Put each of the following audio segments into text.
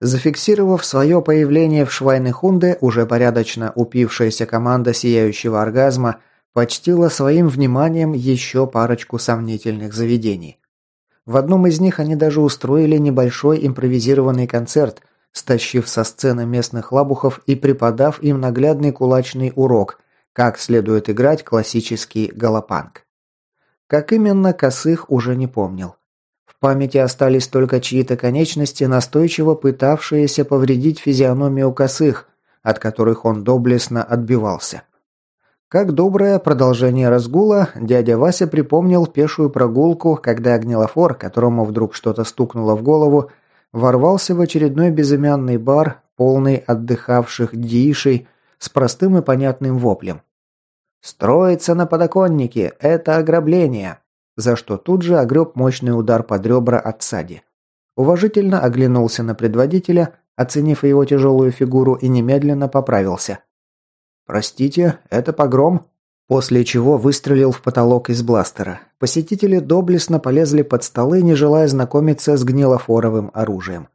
Зафиксировав свое появление в Швайнехунде, уже порядочно упившаяся команда сияющего оргазма почтила своим вниманием еще парочку сомнительных заведений. В одном из них они даже устроили небольшой импровизированный концерт, стащив со сцены местных лабухов и преподав им наглядный кулачный урок, как следует играть классический галопанг. Как именно, Косых уже не помнил. В памяти остались только чьи-то конечности, настойчиво пытавшиеся повредить физиономию Косых, от которых он доблестно отбивался. Как доброе продолжение разгула, дядя Вася припомнил пешую прогулку, когда Огнелофор, которому вдруг что-то стукнуло в голову, ворвался в очередной безымянный бар, полный отдыхавших диишей, с простым и понятным воплем. «Строиться на подоконнике – это ограбление!» За что тут же огреб мощный удар под ребра от Сади. Уважительно оглянулся на предводителя, оценив его тяжелую фигуру и немедленно поправился. «Простите, это погром?» После чего выстрелил в потолок из бластера. Посетители доблестно полезли под столы, не желая знакомиться с гнилофоровым оружием.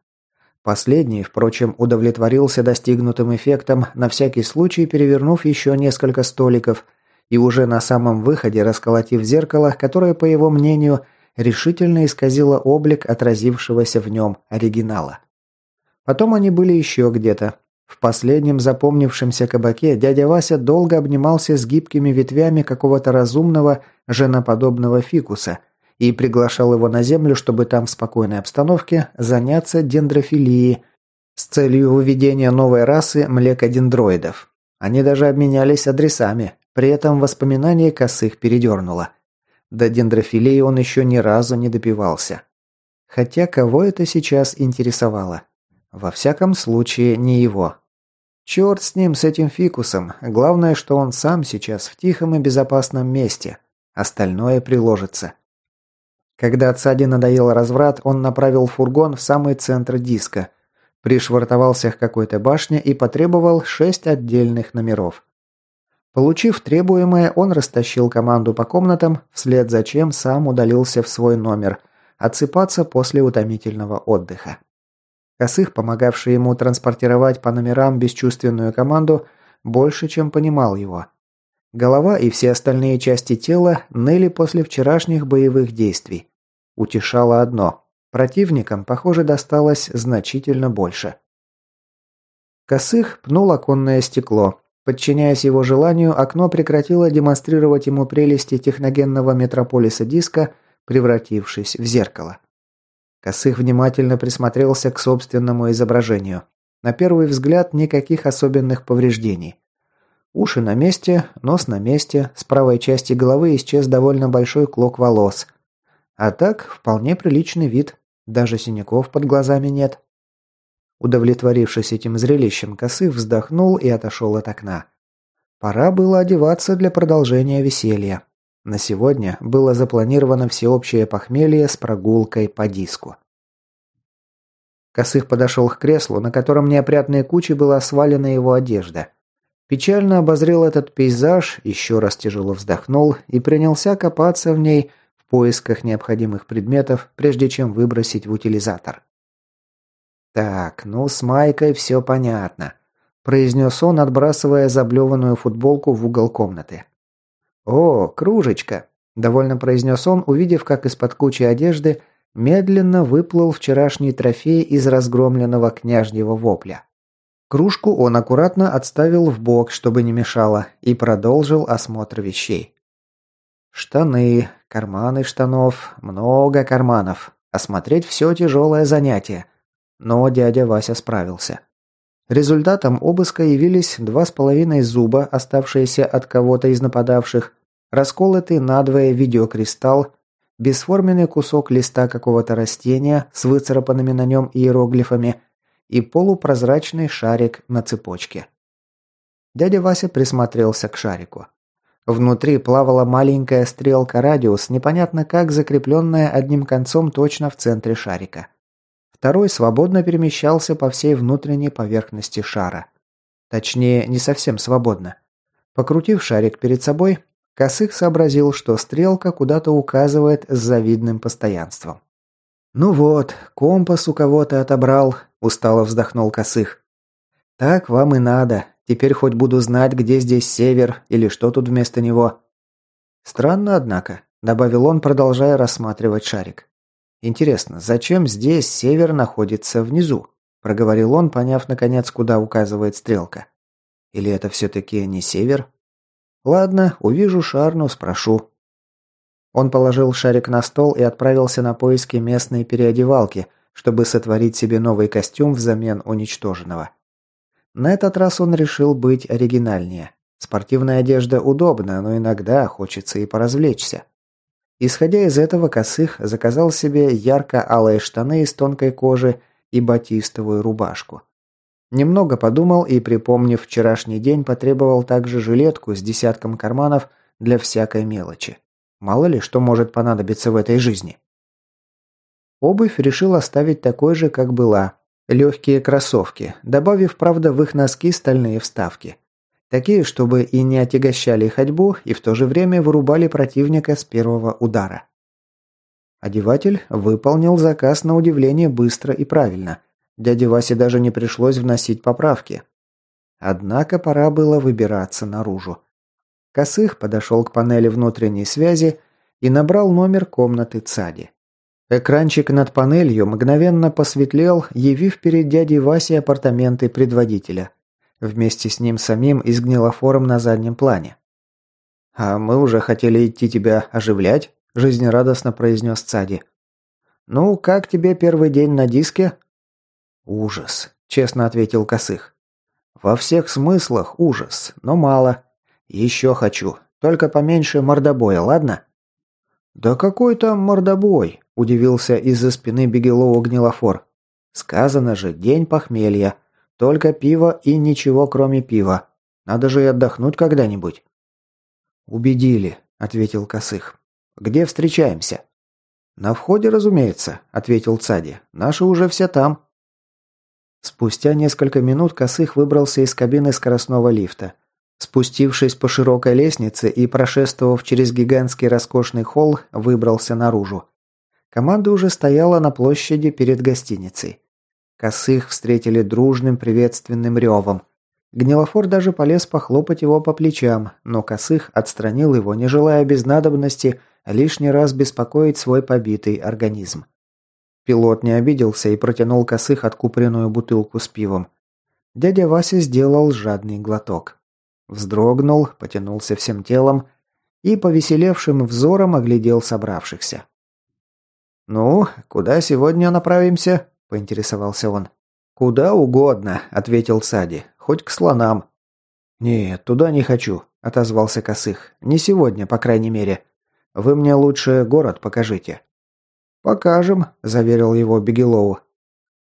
Последний, впрочем, удовлетворился достигнутым эффектом, на всякий случай перевернув еще несколько столиков и уже на самом выходе расколотив зеркало, которое, по его мнению, решительно исказило облик отразившегося в нем оригинала. Потом они были еще где-то, в последнем запомнившемся кабаке дядя Вася долго обнимался с гибкими ветвями какого-то разумного, женоподобного фикуса и приглашал его на землю, чтобы там в спокойной обстановке заняться дендрофилией с целью выведения новой расы млекодендроидов. Они даже обменялись адресами, при этом воспоминание косых передернуло. До дендрофилии он еще ни разу не допивался. Хотя кого это сейчас интересовало? Во всяком случае, не его. Черт с ним, с этим фикусом. Главное, что он сам сейчас в тихом и безопасном месте. Остальное приложится. Когда отсаде надоел разврат, он направил фургон в самый центр диска, пришвартовался к какой-то башне и потребовал шесть отдельных номеров. Получив требуемое, он растащил команду по комнатам, вслед за чем сам удалился в свой номер, отсыпаться после утомительного отдыха. Косых, помогавший ему транспортировать по номерам бесчувственную команду, больше, чем понимал его. Голова и все остальные части тела ныли после вчерашних боевых действий. Утешало одно – противникам, похоже, досталось значительно больше. Косых пнул оконное стекло. Подчиняясь его желанию, окно прекратило демонстрировать ему прелести техногенного метрополиса диска, превратившись в зеркало. Косых внимательно присмотрелся к собственному изображению. На первый взгляд никаких особенных повреждений. Уши на месте, нос на месте, с правой части головы исчез довольно большой клок волос. А так, вполне приличный вид, даже синяков под глазами нет. Удовлетворившись этим зрелищем, Косых вздохнул и отошел от окна. Пора было одеваться для продолжения веселья. На сегодня было запланировано всеобщее похмелье с прогулкой по диску. Косых подошел к креслу, на котором неопрятной кучей была свалена его одежда. Печально обозрел этот пейзаж, еще раз тяжело вздохнул и принялся копаться в ней в поисках необходимых предметов, прежде чем выбросить в утилизатор. «Так, ну с Майкой все понятно», – произнес он, отбрасывая заблеванную футболку в угол комнаты. «О, кружечка!» – довольно произнес он, увидев, как из-под кучи одежды медленно выплыл вчерашний трофей из разгромленного княжьего вопля. Кружку он аккуратно отставил в бок, чтобы не мешало, и продолжил осмотр вещей. Штаны, карманы штанов, много карманов. Осмотреть все тяжелое занятие. Но дядя Вася справился. Результатом обыска явились два с половиной зуба, оставшиеся от кого-то из нападавших, расколотый надвое видеокристалл, бесформенный кусок листа какого-то растения с выцарапанными на нем иероглифами и полупрозрачный шарик на цепочке. Дядя Вася присмотрелся к шарику. Внутри плавала маленькая стрелка радиус, непонятно как закрепленная одним концом точно в центре шарика. Второй свободно перемещался по всей внутренней поверхности шара. Точнее, не совсем свободно. Покрутив шарик перед собой, Косых сообразил, что стрелка куда-то указывает с завидным постоянством. «Ну вот, компас у кого-то отобрал», устало вздохнул Косых. Так вам и надо. Теперь хоть буду знать, где здесь север или что тут вместо него. Странно, однако, добавил он, продолжая рассматривать шарик. Интересно, зачем здесь север находится внизу? проговорил он, поняв наконец, куда указывает стрелка. Или это все таки не север? Ладно, увижу Шарну, спрошу. Он положил шарик на стол и отправился на поиски местной переодевалки, чтобы сотворить себе новый костюм взамен уничтоженного. На этот раз он решил быть оригинальнее. Спортивная одежда удобна, но иногда хочется и поразвлечься. Исходя из этого, Косых заказал себе ярко-алые штаны из тонкой кожи и батистовую рубашку. Немного подумал и, припомнив вчерашний день, потребовал также жилетку с десятком карманов для всякой мелочи. Мало ли, что может понадобиться в этой жизни. Обувь решил оставить такой же, как была. Легкие кроссовки, добавив, правда, в их носки стальные вставки. Такие, чтобы и не отягощали ходьбу, и в то же время вырубали противника с первого удара. Одеватель выполнил заказ на удивление быстро и правильно. Дяде Васе даже не пришлось вносить поправки. Однако пора было выбираться наружу. Косых подошел к панели внутренней связи и набрал номер комнаты Цади. Экранчик над панелью мгновенно посветлел, явив перед дядей Васей апартаменты предводителя. Вместе с ним самим и с на заднем плане. «А мы уже хотели идти тебя оживлять», – жизнерадостно произнес Цади. «Ну, как тебе первый день на диске?» «Ужас», – честно ответил Косых. «Во всех смыслах ужас, но мало. Еще хочу. Только поменьше мордобоя, ладно?» «Да какой там мордобой?» – удивился из-за спины Бегелова Гнилофор. «Сказано же, день похмелья. Только пиво и ничего, кроме пива. Надо же и отдохнуть когда-нибудь». «Убедили», – ответил Косых. «Где встречаемся?» «На входе, разумеется», – ответил Цади. «Наши уже все там». Спустя несколько минут Косых выбрался из кабины скоростного лифта. Спустившись по широкой лестнице и прошествовав через гигантский роскошный холл, выбрался наружу. Команда уже стояла на площади перед гостиницей. Косых встретили дружным приветственным ревом. Гнилофор даже полез похлопать его по плечам, но Косых отстранил его, не желая без надобности лишний раз беспокоить свой побитый организм. Пилот не обиделся и протянул Косых откупоренную бутылку с пивом. Дядя Вася сделал жадный глоток. Вздрогнул, потянулся всем телом и повеселевшим взором оглядел собравшихся. «Ну, куда сегодня направимся?» – поинтересовался он. «Куда угодно», – ответил Сади. «Хоть к слонам». «Нет, туда не хочу», – отозвался Косых. «Не сегодня, по крайней мере. Вы мне лучше город покажите». «Покажем», – заверил его Бегелоу.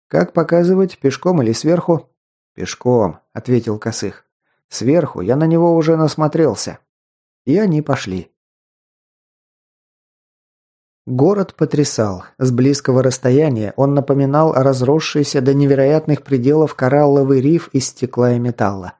«Как показывать, пешком или сверху?» «Пешком», – ответил Косых. Сверху я на него уже насмотрелся. И они пошли. Город потрясал. С близкого расстояния он напоминал разросшийся до невероятных пределов коралловый риф из стекла и металла.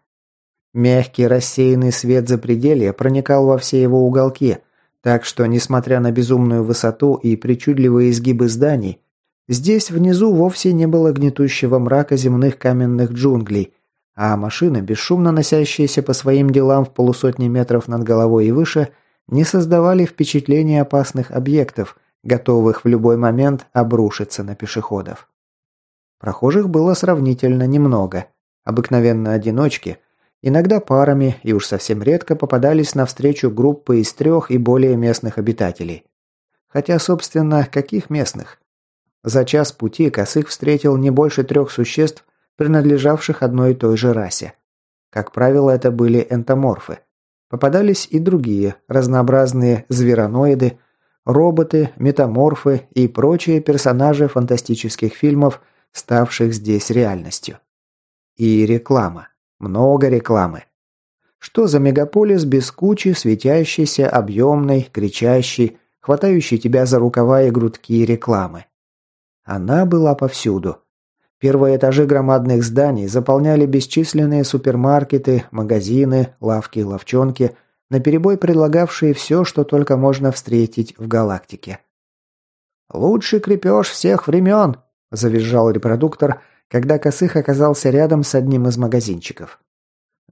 Мягкий рассеянный свет запределья проникал во все его уголки, так что, несмотря на безумную высоту и причудливые изгибы зданий, здесь внизу вовсе не было гнетущего мрака земных каменных джунглей, а машины, бесшумно носящиеся по своим делам в полусотни метров над головой и выше, не создавали впечатления опасных объектов, готовых в любой момент обрушиться на пешеходов. Прохожих было сравнительно немного. Обыкновенно одиночки, иногда парами и уж совсем редко попадались навстречу группы из трех и более местных обитателей. Хотя, собственно, каких местных? За час пути Косых встретил не больше трех существ, принадлежавших одной и той же расе. Как правило, это были энтоморфы. Попадались и другие, разнообразные звероноиды, роботы, метаморфы и прочие персонажи фантастических фильмов, ставших здесь реальностью. И реклама. Много рекламы. Что за мегаполис без кучи светящейся, объемной, кричащей, хватающей тебя за рукава и грудки рекламы? Она была повсюду. Первые этажи громадных зданий заполняли бесчисленные супермаркеты, магазины, лавки и ловчонки, наперебой предлагавшие все, что только можно встретить в галактике. «Лучший крепеж всех времен!» – завизжал репродуктор, когда Косых оказался рядом с одним из магазинчиков.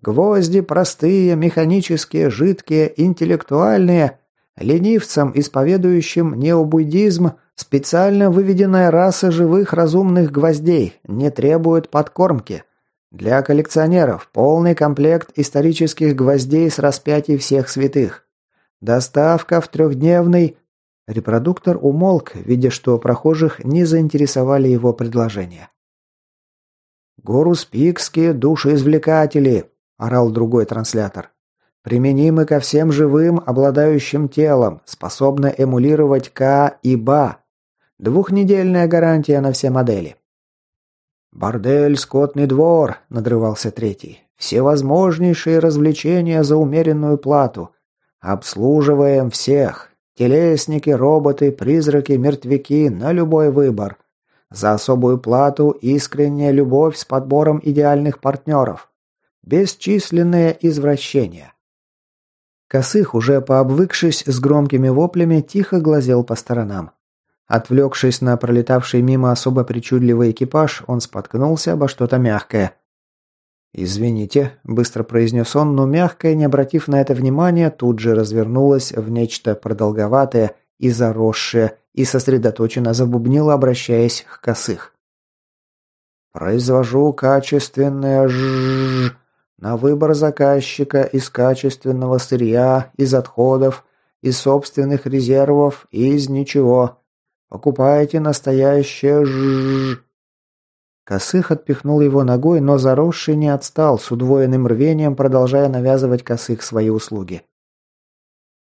«Гвозди простые, механические, жидкие, интеллектуальные, ленивцам, исповедующим необуддизм, специально выведенная раса живых разумных гвоздей, не требует подкормки. Для коллекционеров полный комплект исторических гвоздей с распятий всех святых. Доставка в трехдневный... Репродуктор умолк, видя, что прохожих не заинтересовали его предложения. «Гуруспикские душеизвлекатели!» – орал другой транслятор. «Применимы ко всем живым, обладающим телом, способны эмулировать К и БА. Двухнедельная гарантия на все модели. «Бордель, скотный двор», – надрывался третий. «Всевозможнейшие развлечения за умеренную плату. Обслуживаем всех. Телесники, роботы, призраки, мертвяки на любой выбор. За особую плату искренняя любовь с подбором идеальных партнеров. Бесчисленные извращения». Косых, уже пообвыкшись с громкими воплями, тихо глазел по сторонам. Отвлекшись на пролетавший мимо особо причудливый экипаж, он споткнулся обо что-то мягкое. «Извините», – быстро произнес он, но мягкое, не обратив на это внимания, тут же развернулось в нечто продолговатое и заросшее, и сосредоточенно забубнило, обращаясь к косых. «Произвожу качественное жжж на выбор заказчика из качественного сырья, из отходов, из собственных резервов и из ничего. Покупайте настоящее жжж. Косых отпихнул его ногой, но заросший не отстал, с удвоенным рвением продолжая навязывать Косых свои услуги.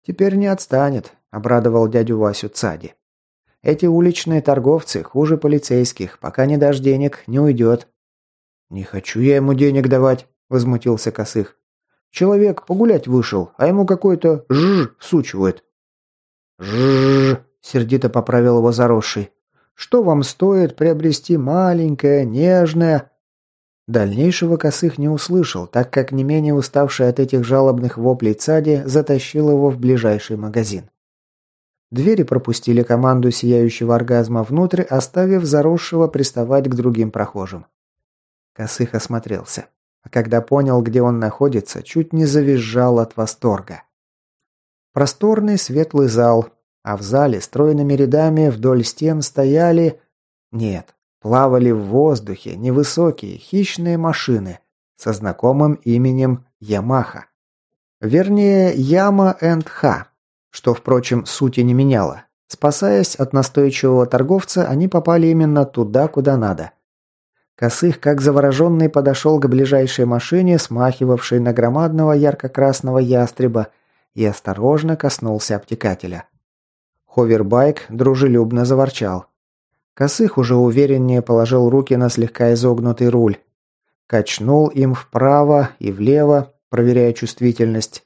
«Теперь не отстанет», – обрадовал дядю Васю Цади. «Эти уличные торговцы хуже полицейских, пока не дашь денег, не уйдет». «Не хочу я ему денег давать», – возмутился Косых. «Человек погулять вышел, а ему какой-то жж сучивает». «Жж», сердито поправил его заросший. Что вам стоит приобрести маленькое, нежное...» Дальнейшего Косых не услышал, так как не менее уставший от этих жалобных воплей Цади затащил его в ближайший магазин. Двери пропустили команду сияющего оргазма внутрь, оставив заросшего приставать к другим прохожим. Косых осмотрелся. А когда понял, где он находится, чуть не завизжал от восторга. Просторный светлый зал, а в зале стройными рядами вдоль стен стояли... Нет, плавали в воздухе невысокие хищные машины со знакомым именем Ямаха. Вернее, Яма энд Ха, что, впрочем, сути не меняло. Спасаясь от настойчивого торговца, они попали именно туда, куда надо. Косых, как завороженный, подошел к ближайшей машине, смахивавшей на громадного ярко-красного ястреба, и осторожно коснулся обтекателя. Ховербайк дружелюбно заворчал. Косых уже увереннее положил руки на слегка изогнутый руль. Качнул им вправо и влево, проверяя чувствительность.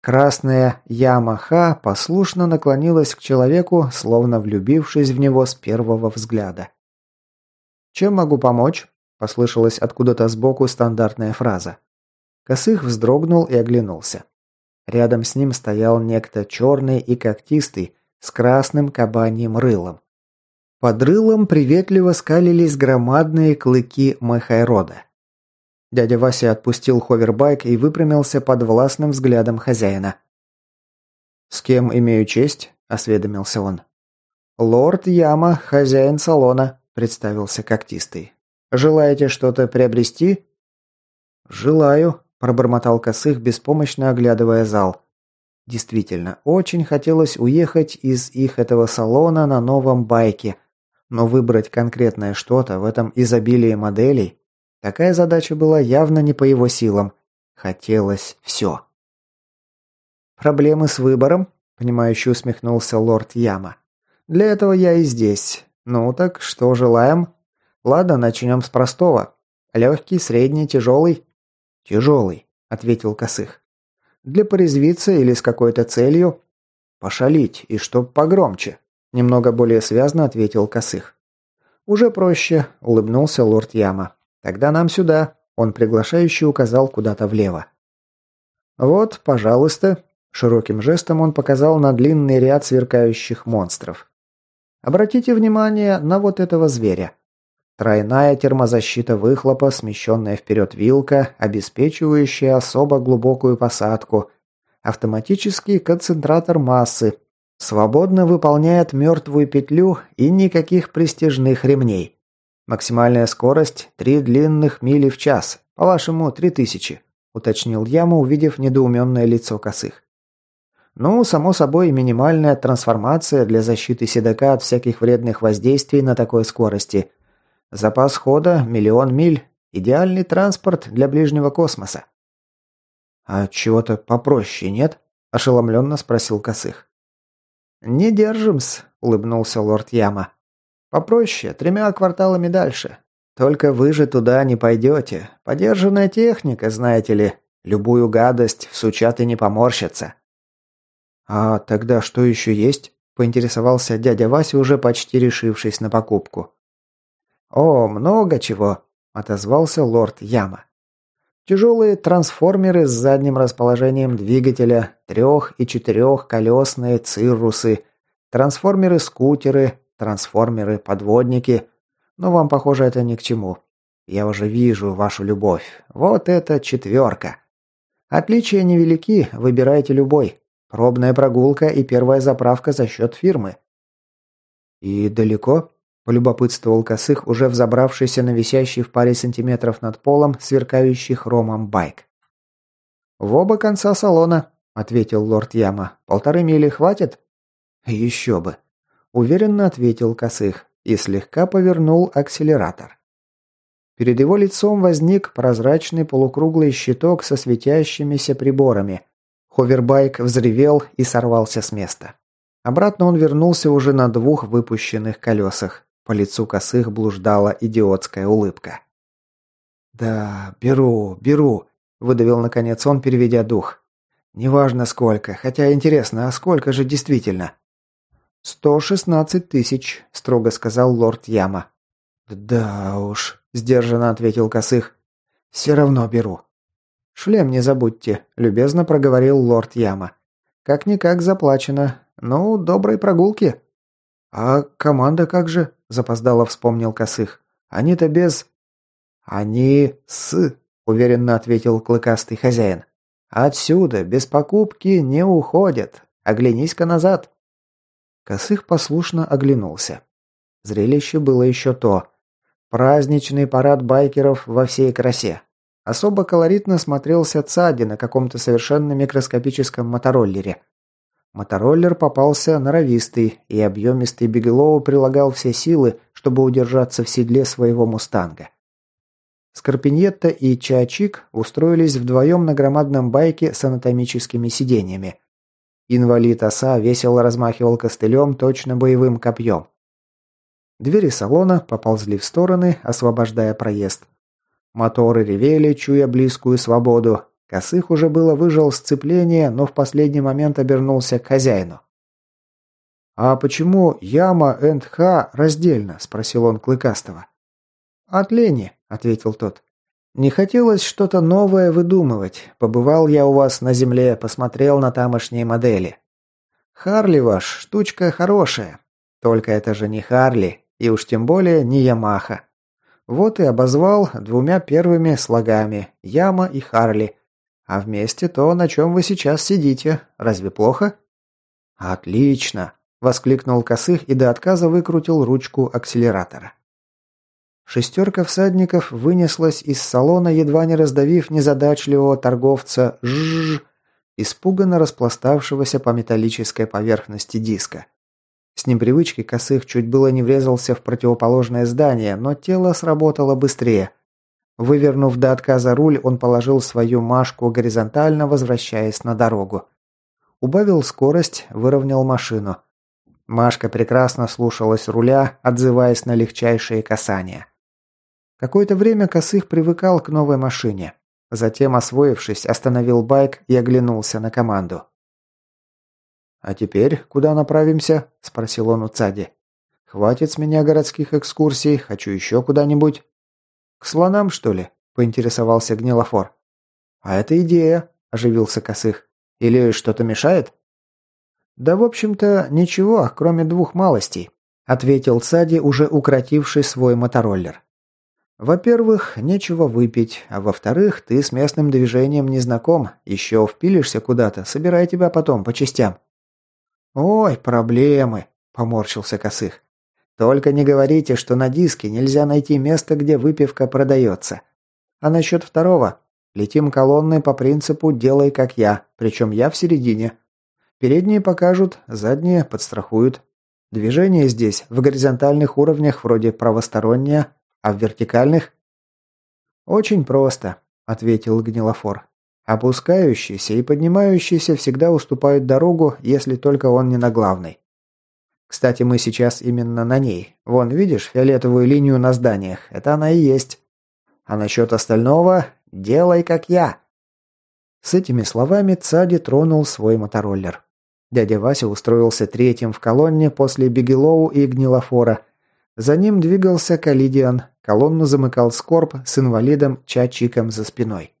Красная Ямаха послушно наклонилась к человеку, словно влюбившись в него с первого взгляда. «Чем могу помочь?» – послышалась откуда-то сбоку стандартная фраза. Косых вздрогнул и оглянулся. Рядом с ним стоял некто черный и когтистый, с красным кабаньим рылом. Под рылом приветливо скалились громадные клыки Махайрода. Дядя Вася отпустил ховербайк и выпрямился под властным взглядом хозяина. «С кем имею честь?» – осведомился он. «Лорд Яма, хозяин салона», – представился когтистый. «Желаете что-то приобрести?» «Желаю», – пробормотал Косых, беспомощно оглядывая зал. Действительно, очень хотелось уехать из их этого салона на новом байке, но выбрать конкретное что-то в этом изобилии моделей, такая задача была явно не по его силам. Хотелось все. «Проблемы с выбором?» – понимающе усмехнулся лорд Яма. «Для этого я и здесь. Ну так, что желаем?» «Ладно, начнем с простого. Легкий, средний, тяжелый?» «Тяжелый», – ответил Косых. Для порезвиться или с какой-то целью? Пошалить, и чтоб погромче. Немного более связно ответил Косых. Уже проще, улыбнулся лорд Яма. Тогда нам сюда. Он приглашающе указал куда-то влево. Вот, пожалуйста. Широким жестом он показал на длинный ряд сверкающих монстров. Обратите внимание на вот этого зверя. Тройная термозащита выхлопа, смещенная вперед вилка, обеспечивающая особо глубокую посадку. Автоматический концентратор массы. Свободно выполняет мертвую петлю и никаких престижных ремней. Максимальная скорость – три длинных мили в час. По-вашему, три тысячи, уточнил Яма, увидев недоуменное лицо косых. Ну, само собой, минимальная трансформация для защиты седока от всяких вредных воздействий на такой скорости – Запас хода – миллион миль. Идеальный транспорт для ближнего космоса. «А чего-то попроще, нет?» – ошеломленно спросил Косых. «Не держим-с», – улыбнулся лорд Яма. «Попроще, тремя кварталами дальше. Только вы же туда не пойдете. Подержанная техника, знаете ли. Любую гадость всучат и не поморщатся». «А тогда что еще есть?» – поинтересовался дядя Вася, уже почти решившись на покупку. «О, много чего», – отозвался лорд Яма. Тяжелые трансформеры с задним расположением двигателя, трех- и четырехколесные циррусы, трансформеры-скутеры, трансформеры-подводники. Но вам, похоже, это ни к чему. Я уже вижу вашу любовь. Вот это четверка. Отличия невелики, выбирайте любой. Пробная прогулка и первая заправка за счет фирмы. И далеко? Полюбопытствовал Косых, уже взобравшийся на висящий в паре сантиметров над полом, сверкающий хромом байк. «В оба конца салона», — ответил лорд Яма. «Полторы мили хватит?» «Еще бы», — уверенно ответил Косых и слегка повернул акселератор. Перед его лицом возник прозрачный полукруглый щиток со светящимися приборами. Ховербайк взревел и сорвался с места. Обратно он вернулся уже на двух выпущенных колесах. По лицу косых блуждала идиотская улыбка. «Да, беру, беру», – выдавил наконец он, переведя дух. «Неважно сколько, хотя интересно, а сколько же действительно?» «Сто шестнадцать тысяч», – строго сказал лорд Яма. «Да уж», – сдержанно ответил Косых. «Все равно беру». «Шлем не забудьте», – любезно проговорил лорд Яма. «Как-никак заплачено. Ну, доброй прогулки». «А команда как же?» – запоздало вспомнил Косых. «Они-то без...» «Они с...» – уверенно ответил клыкастый хозяин. «Отсюда, без покупки, не уходят. Оглянись-ка назад». Косых послушно оглянулся. Зрелище было еще то. Праздничный парад байкеров во всей красе. Особо колоритно смотрелся Цади на каком-то совершенно микроскопическом мотороллере – Мотороллер попался норовистый, и объемистый Бигелоу прилагал все силы, чтобы удержаться в седле своего мустанга. Скорпиньетта и Чачик устроились вдвоем на громадном байке с анатомическими сиденьями. Инвалид оса весело размахивал костылем, точно боевым копьем. Двери салона поползли в стороны, освобождая проезд. Моторы ревели, чуя близкую свободу, Косых уже было выжил сцепление, но в последний момент обернулся к хозяину. «А почему Яма энд Ха раздельно?» – спросил он Клыкастого. «От лени», – ответил тот. «Не хотелось что-то новое выдумывать. Побывал я у вас на земле, посмотрел на тамошние модели. Харли ваш, штучка хорошая. Только это же не Харли, и уж тем более не Ямаха. Вот и обозвал двумя первыми слогами – Яма и Харли – а вместе то, на чем вы сейчас сидите. Разве плохо?» «Отлично!» – воскликнул Косых и до отказа выкрутил ручку акселератора. Шестерка всадников вынеслась из салона, едва не раздавив незадачливого торговца «жжж», испуганно распластавшегося по металлической поверхности диска. С непривычки Косых чуть было не врезался в противоположное здание, но тело сработало быстрее – Вывернув до отказа руль, он положил свою Машку горизонтально, возвращаясь на дорогу. Убавил скорость, выровнял машину. Машка прекрасно слушалась руля, отзываясь на легчайшие касания. Какое-то время Косых привыкал к новой машине. Затем, освоившись, остановил байк и оглянулся на команду. «А теперь куда направимся?» – спросил он у Цади. «Хватит с меня городских экскурсий, хочу еще куда-нибудь». «К слонам, что ли?» – поинтересовался Гнилофор. «А это идея», – оживился Косых. «Или что-то мешает?» «Да, в общем-то, ничего, кроме двух малостей», – ответил Сади, уже укротивший свой мотороллер. Во-первых, нечего выпить, а во-вторых, ты с местным движением не знаком, еще впилишься куда-то, собирай тебя потом по частям». «Ой, проблемы», – поморщился Косых. «Только не говорите, что на диске нельзя найти место, где выпивка продается. А насчет второго? Летим колонной по принципу «делай как я», причем я в середине. Передние покажут, задние подстрахуют. Движение здесь в горизонтальных уровнях вроде правостороннее, а в вертикальных? Очень просто, ответил Гнилофор. Опускающийся и поднимающийся всегда уступают дорогу, если только он не на главной. Кстати, мы сейчас именно на ней. Вон, видишь фиолетовую линию на зданиях? Это она и есть. А насчет остального – делай как я. С этими словами Цади тронул свой мотороллер. Дядя Вася устроился третьим в колонне после Бигелоу и Гнилофора. За ним двигался Калидиан, колонну замыкал Скорб с инвалидом Чачиком за спиной.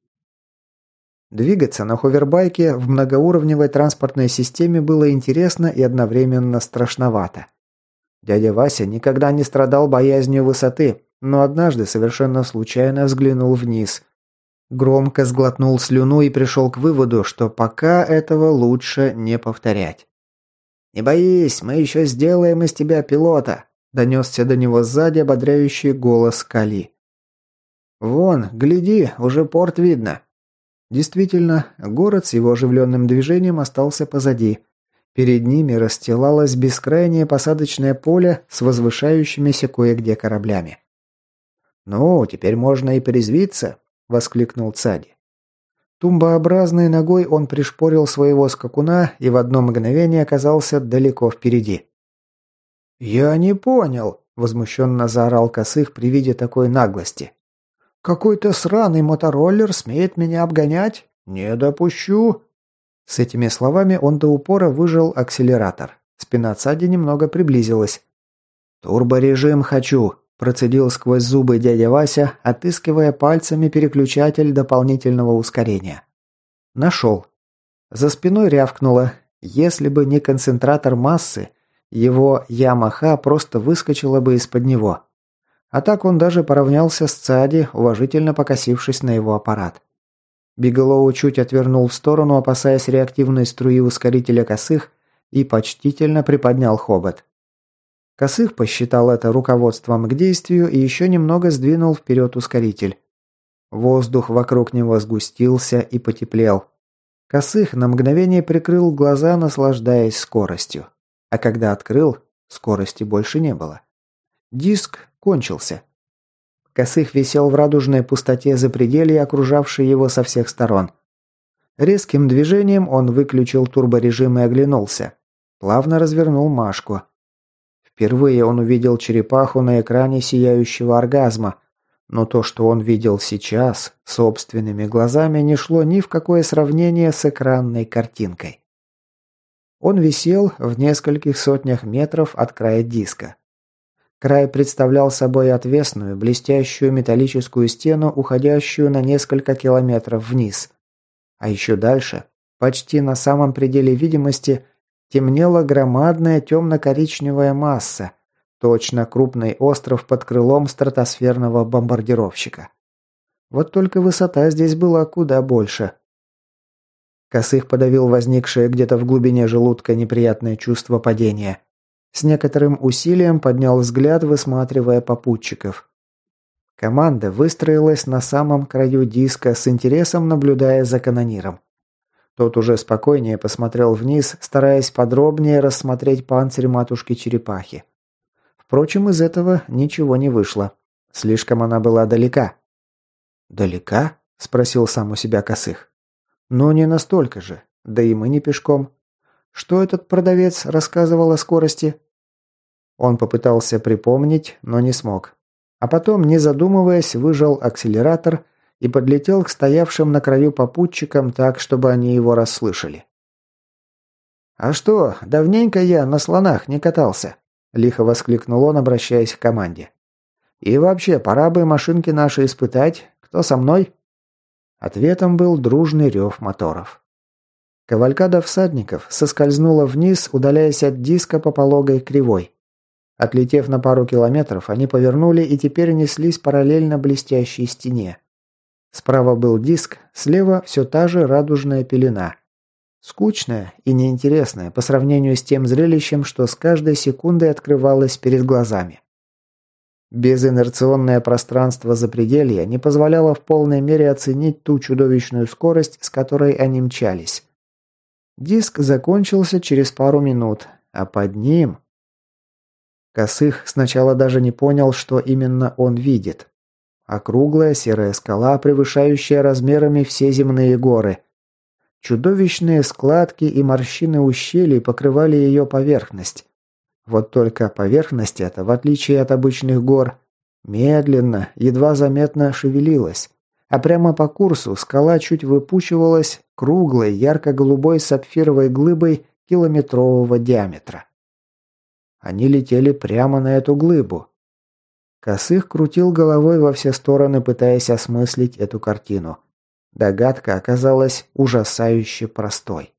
Двигаться на ховербайке в многоуровневой транспортной системе было интересно и одновременно страшновато. Дядя Вася никогда не страдал боязнью высоты, но однажды совершенно случайно взглянул вниз. Громко сглотнул слюну и пришел к выводу, что пока этого лучше не повторять. «Не боись, мы еще сделаем из тебя пилота», – донесся до него сзади ободряющий голос Кали. «Вон, гляди, уже порт видно». Действительно, город с его оживленным движением остался позади. Перед ними расстилалось бескрайнее посадочное поле с возвышающимися кое-где кораблями. «Ну, теперь можно и порезвиться», – воскликнул Цади. Тумбообразной ногой он пришпорил своего скакуна и в одно мгновение оказался далеко впереди. «Я не понял», – возмущенно заорал Косых при виде такой наглости. «Какой-то сраный мотороллер смеет меня обгонять? Не допущу!» С этими словами он до упора выжил акселератор. Спина Цади немного приблизилась. «Турборежим хочу», Процедил сквозь зубы дядя Вася, отыскивая пальцами переключатель дополнительного ускорения. Нашел. За спиной рявкнуло. Если бы не концентратор массы, его Ямаха просто выскочила бы из-под него. А так он даже поравнялся с Цади, уважительно покосившись на его аппарат. Биглоу чуть отвернул в сторону, опасаясь реактивной струи ускорителя косых, и почтительно приподнял хобот. Косых посчитал это руководством к действию и еще немного сдвинул вперед ускоритель. Воздух вокруг него сгустился и потеплел. Косых на мгновение прикрыл глаза, наслаждаясь скоростью. А когда открыл, скорости больше не было. Диск кончился. Косых висел в радужной пустоте запределья, окружавшей его со всех сторон. Резким движением он выключил турборежим и оглянулся. Плавно развернул Машку. Впервые он увидел черепаху на экране сияющего оргазма, но то, что он видел сейчас, собственными глазами, не шло ни в какое сравнение с экранной картинкой. Он висел в нескольких сотнях метров от края диска. Край представлял собой отвесную, блестящую металлическую стену, уходящую на несколько километров вниз. А еще дальше, почти на самом пределе видимости, темнела громадная темно-коричневая масса, точно крупный остров под крылом стратосферного бомбардировщика. Вот только высота здесь была куда больше. Косых подавил возникшее где-то в глубине желудка неприятное чувство падения. С некоторым усилием поднял взгляд, высматривая попутчиков. Команда выстроилась на самом краю диска, с интересом наблюдая за канониром. Тот уже спокойнее посмотрел вниз, стараясь подробнее рассмотреть панцирь матушки-черепахи. Впрочем, из этого ничего не вышло. Слишком она была далека. «Далека?» – спросил сам у себя Косых. «Ну, не настолько же. Да и мы не пешком. Что этот продавец рассказывал о скорости?» Он попытался припомнить, но не смог. А потом, не задумываясь, выжал акселератор и подлетел к стоявшим на краю попутчикам так, чтобы они его расслышали. «А что, давненько я на слонах не катался», – лихо воскликнул он, обращаясь к команде. «И вообще, пора бы машинки наши испытать. Кто со мной?» Ответом был дружный рев моторов. Кавалькада всадников соскользнула вниз, удаляясь от диска по пологой кривой. Отлетев на пару километров, они повернули и теперь неслись параллельно блестящей стене. Справа был диск, слева все та же радужная пелена. Скучная и неинтересная по сравнению с тем зрелищем, что с каждой секундой открывалось перед глазами. Безинерционное пространство запределья не позволяло в полной мере оценить ту чудовищную скорость, с которой они мчались. Диск закончился через пару минут, а под ним... Косых сначала даже не понял, что именно он видит. Округлая серая скала, превышающая размерами все земные горы. Чудовищные складки и морщины ущелий покрывали ее поверхность. Вот только поверхность эта, в отличие от обычных гор, медленно, едва заметно шевелилась. А прямо по курсу скала чуть выпучивалась круглой, ярко-голубой сапфировой глыбой километрового диаметра. Они летели прямо на эту глыбу. Косых крутил головой во все стороны, пытаясь осмыслить эту картину. Догадка оказалась ужасающе простой.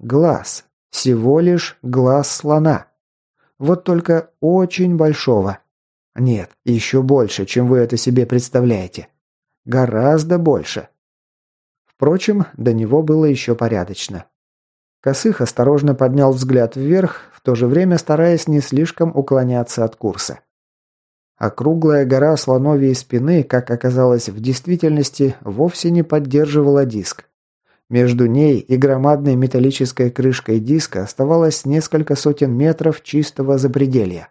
Глаз. Всего лишь глаз слона. Вот только очень большого. Нет, еще больше, чем вы это себе представляете. Гораздо больше. Впрочем, до него было еще порядочно. Косых осторожно поднял взгляд вверх, в то же время стараясь не слишком уклоняться от курса. Округлая гора слоновьей спины, как оказалось в действительности, вовсе не поддерживала диск. Между ней и громадной металлической крышкой диска оставалось несколько сотен метров чистого запределья.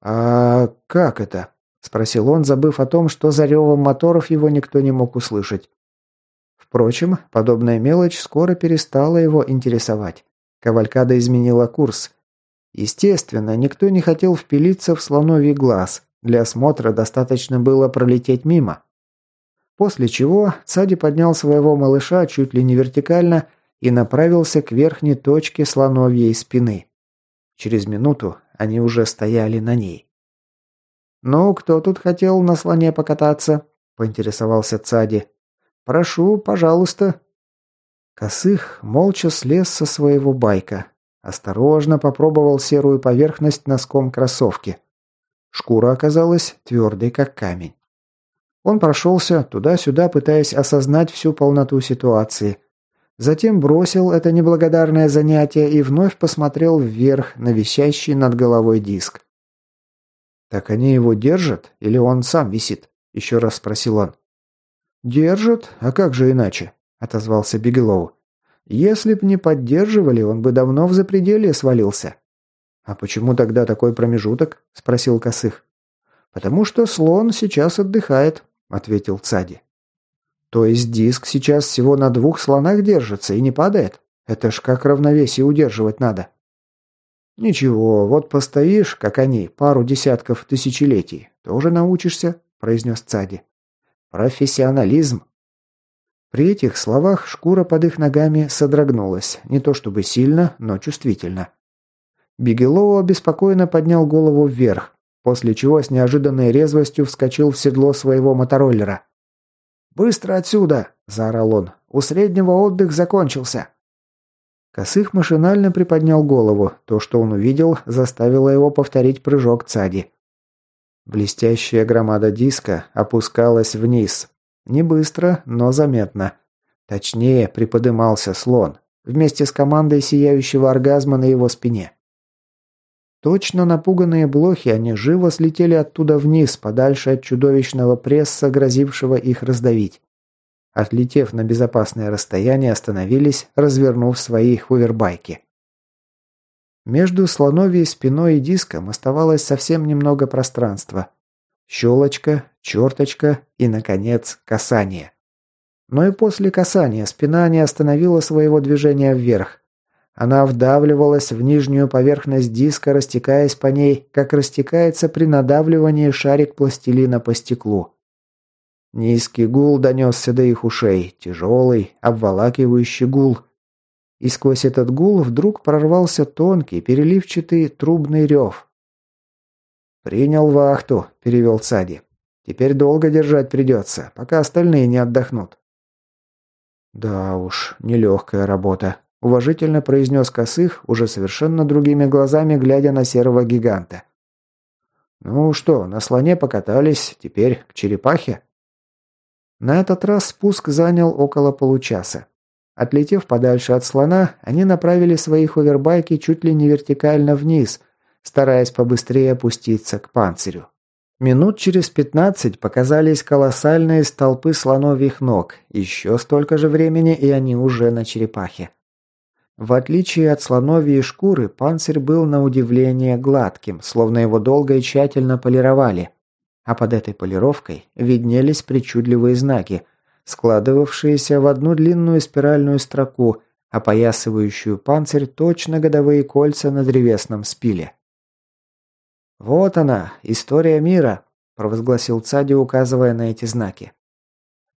«А как это?» – спросил он, забыв о том, что за ревом моторов его никто не мог услышать. Впрочем, подобная мелочь скоро перестала его интересовать. Кавалькада изменила курс. Естественно, никто не хотел впилиться в слоновий глаз. Для осмотра достаточно было пролететь мимо. После чего Цади поднял своего малыша чуть ли не вертикально и направился к верхней точке слоновьей спины. Через минуту они уже стояли на ней. «Ну, кто тут хотел на слоне покататься?» – поинтересовался Цади. «Прошу, пожалуйста». Косых молча слез со своего байка. Осторожно попробовал серую поверхность носком кроссовки. Шкура оказалась твердой, как камень. Он прошелся туда-сюда, пытаясь осознать всю полноту ситуации. Затем бросил это неблагодарное занятие и вновь посмотрел вверх на висящий над головой диск. «Так они его держат или он сам висит?» – еще раз спросил он. «Держат? А как же иначе?» – отозвался Бигелоу. «Если б не поддерживали, он бы давно в запределье свалился». «А почему тогда такой промежуток?» – спросил Косых. «Потому что слон сейчас отдыхает», – ответил Цади. «То есть диск сейчас всего на двух слонах держится и не падает? Это ж как равновесие удерживать надо». «Ничего, вот постоишь, как они, пару десятков тысячелетий, тоже научишься», – произнес Цади. Профессионализм. При этих словах шкура под их ногами содрогнулась, не то чтобы сильно, но чувствительно. Бигелоу обеспокоенно поднял голову вверх, после чего с неожиданной резвостью вскочил в седло своего мотороллера. «Быстро отсюда!» – заорал он. «У среднего отдых закончился!» Косых машинально приподнял голову. То, что он увидел, заставило его повторить прыжок Цади. Блестящая громада диска опускалась вниз. Не быстро, но заметно. Точнее, приподымался слон, вместе с командой сияющего оргазма на его спине. Точно напуганные блохи, они живо слетели оттуда вниз, подальше от чудовищного пресса, грозившего их раздавить. Отлетев на безопасное расстояние, остановились, развернув свои хувербайки. Между слоновьей спиной и диском оставалось совсем немного пространства. Щелочка, черточка и, наконец, касание. Но и после касания спина не остановила своего движения вверх. Она вдавливалась в нижнюю поверхность диска, растекаясь по ней, как растекается при надавливании шарик пластилина по стеклу. Низкий гул донесся до их ушей, тяжелый, обволакивающий гул – и сквозь этот гул вдруг прорвался тонкий, переливчатый трубный рев. «Принял вахту», – перевел Цади. «Теперь долго держать придется, пока остальные не отдохнут». «Да уж, нелегкая работа», – уважительно произнес Косых, уже совершенно другими глазами глядя на серого гиганта. «Ну что, на слоне покатались, теперь к черепахе?» На этот раз спуск занял около получаса. Отлетев подальше от слона, они направили свои ховербайки чуть ли не вертикально вниз, стараясь побыстрее опуститься к панцирю. Минут через пятнадцать показались колоссальные столпы слоновьих ног. Еще столько же времени, и они уже на черепахе. В отличие от слоновьей шкуры, панцирь был на удивление гладким, словно его долго и тщательно полировали. А под этой полировкой виднелись причудливые знаки, складывавшиеся в одну длинную спиральную строку, опоясывающую панцирь точно годовые кольца на древесном спиле. «Вот она, история мира», – провозгласил Цади, указывая на эти знаки.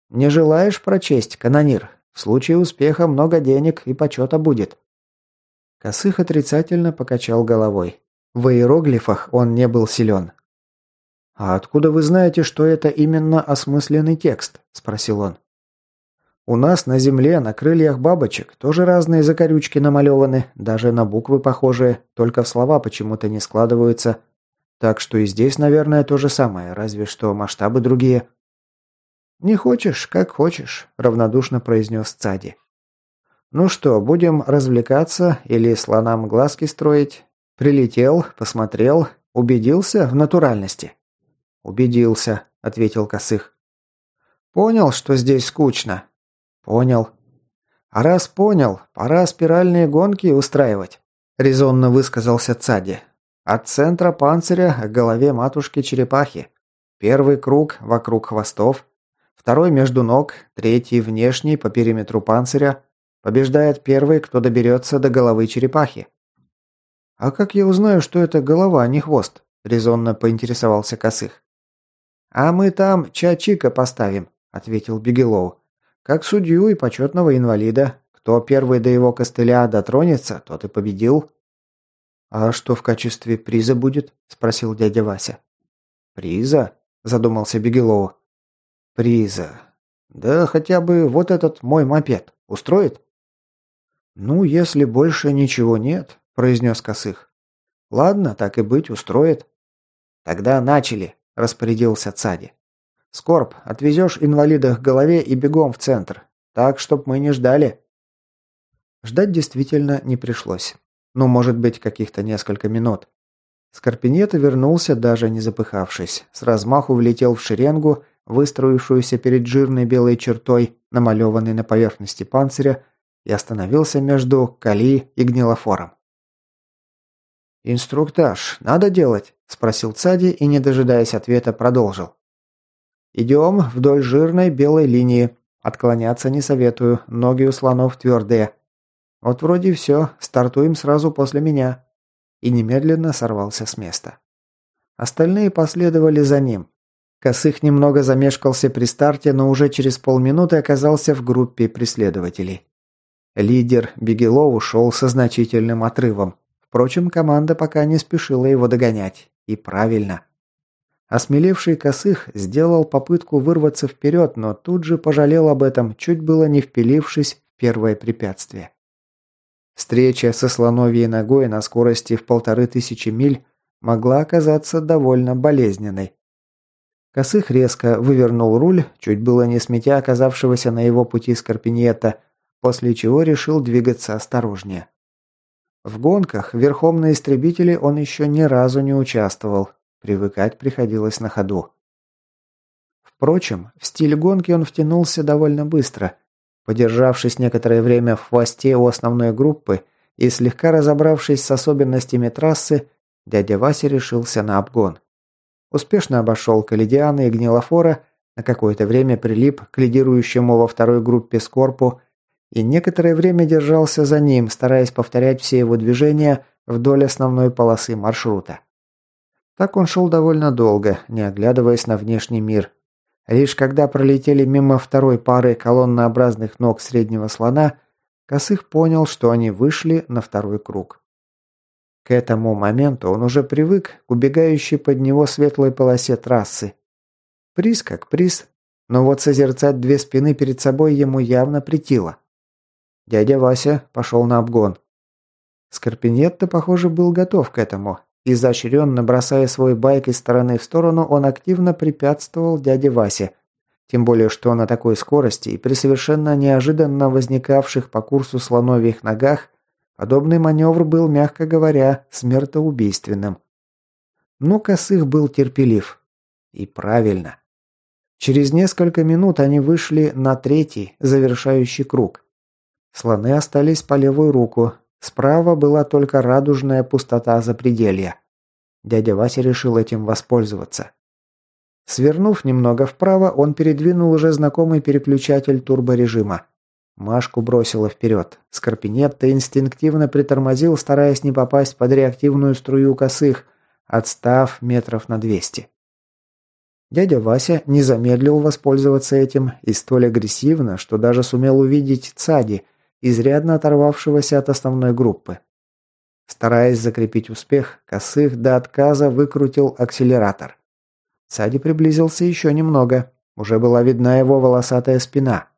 «Не желаешь прочесть, канонир? В случае успеха много денег и почета будет». Косых отрицательно покачал головой. В иероглифах он не был силен. «А откуда вы знаете, что это именно осмысленный текст?» – спросил он. «У нас на земле на крыльях бабочек тоже разные закорючки намалеваны, даже на буквы похожие, только в слова почему-то не складываются. Так что и здесь, наверное, то же самое, разве что масштабы другие». «Не хочешь, как хочешь», – равнодушно произнес Цади. «Ну что, будем развлекаться или слонам глазки строить? Прилетел, посмотрел, убедился в натуральности?» «Убедился», — ответил Косых. «Понял, что здесь скучно?» «Понял». «А раз понял, пора спиральные гонки устраивать», — резонно высказался Цади. «От центра панциря к голове матушки-черепахи. Первый круг вокруг хвостов, второй между ног, третий внешний по периметру панциря. Побеждает первый, кто доберется до головы черепахи». «А как я узнаю, что это голова, а не хвост?» – резонно поинтересовался Косых. «А мы там Чачика поставим», — ответил Бигелоу. «Как судью и почетного инвалида. Кто первый до его костыля дотронется, тот и победил». «А что в качестве приза будет?» – спросил дядя Вася. «Приза?» – задумался Бигелоу. «Приза. Да хотя бы вот этот мой мопед. Устроит?» «Ну, если больше ничего нет», – произнес Косых. «Ладно, так и быть, устроит». «Тогда начали», распорядился Цади. «Скорб, отвезешь инвалида к голове и бегом в центр. Так, чтоб мы не ждали». Ждать действительно не пришлось. Ну, может быть, каких-то несколько минут. Скорпинета вернулся, даже не запыхавшись. С размаху влетел в шеренгу, выстроившуюся перед жирной белой чертой, намалеванной на поверхности панциря, и остановился между Кали и Гнилофором. «Инструктаж надо делать?» – спросил Цади и, не дожидаясь ответа, продолжил. «Идем вдоль жирной белой линии. Отклоняться не советую, ноги у слонов твердые. Вот вроде все, стартуем сразу после меня». И немедленно сорвался с места. Остальные последовали за ним. Косых немного замешкался при старте, но уже через полминуты оказался в группе преследователей. Лидер Бигело ушел со значительным отрывом. Впрочем, команда пока не спешила его догонять. И правильно. Осмелевший Косых сделал попытку вырваться вперед, но тут же пожалел об этом, чуть было не впилившись в первое препятствие. Встреча со слоновьей ногой на скорости в полторы тысячи миль могла оказаться довольно болезненной. Косых резко вывернул руль, чуть было не сметя оказавшегося на его пути Скорпиньета, после чего решил двигаться осторожнее. В гонках верхом на истребителе он еще ни разу не участвовал. Привыкать приходилось на ходу. Впрочем, в стиль гонки он втянулся довольно быстро. Подержавшись некоторое время в хвосте у основной группы и слегка разобравшись с особенностями трассы, дядя Вася решился на обгон. Успешно обошел Каледиана и Гнилофора, на какое-то время прилип к лидирующему во второй группе Скорпу и некоторое время держался за ним, стараясь повторять все его движения вдоль основной полосы маршрута. Так он шел довольно долго, не оглядываясь на внешний мир. Лишь когда пролетели мимо второй пары колоннообразных ног среднего слона, Косых понял, что они вышли на второй круг. К этому моменту он уже привык к убегающей под него светлой полосе трассы. Приз как приз, но вот созерцать две спины перед собой ему явно притило. Дядя Вася пошел на обгон. Скорпинетто, похоже, был готов к этому. Изощренно бросая свой байк из стороны в сторону, он активно препятствовал дяде Васе. Тем более, что на такой скорости и при совершенно неожиданно возникавших по курсу слоновьих ногах подобный маневр был, мягко говоря, смертоубийственным. Но Косых был терпелив. И правильно. Через несколько минут они вышли на третий, завершающий круг. Слоны остались по левую руку. Справа была только радужная пустота запределья. Дядя Вася решил этим воспользоваться. Свернув немного вправо, он передвинул уже знакомый переключатель турборежима. Машку бросило вперед. Скорпинетто инстинктивно притормозил, стараясь не попасть под реактивную струю косых, отстав метров на двести. Дядя Вася не замедлил воспользоваться этим и столь агрессивно, что даже сумел увидеть Цади, изрядно оторвавшегося от основной группы. Стараясь закрепить успех, Косых до отказа выкрутил акселератор. Цади приблизился еще немного. Уже была видна его волосатая спина.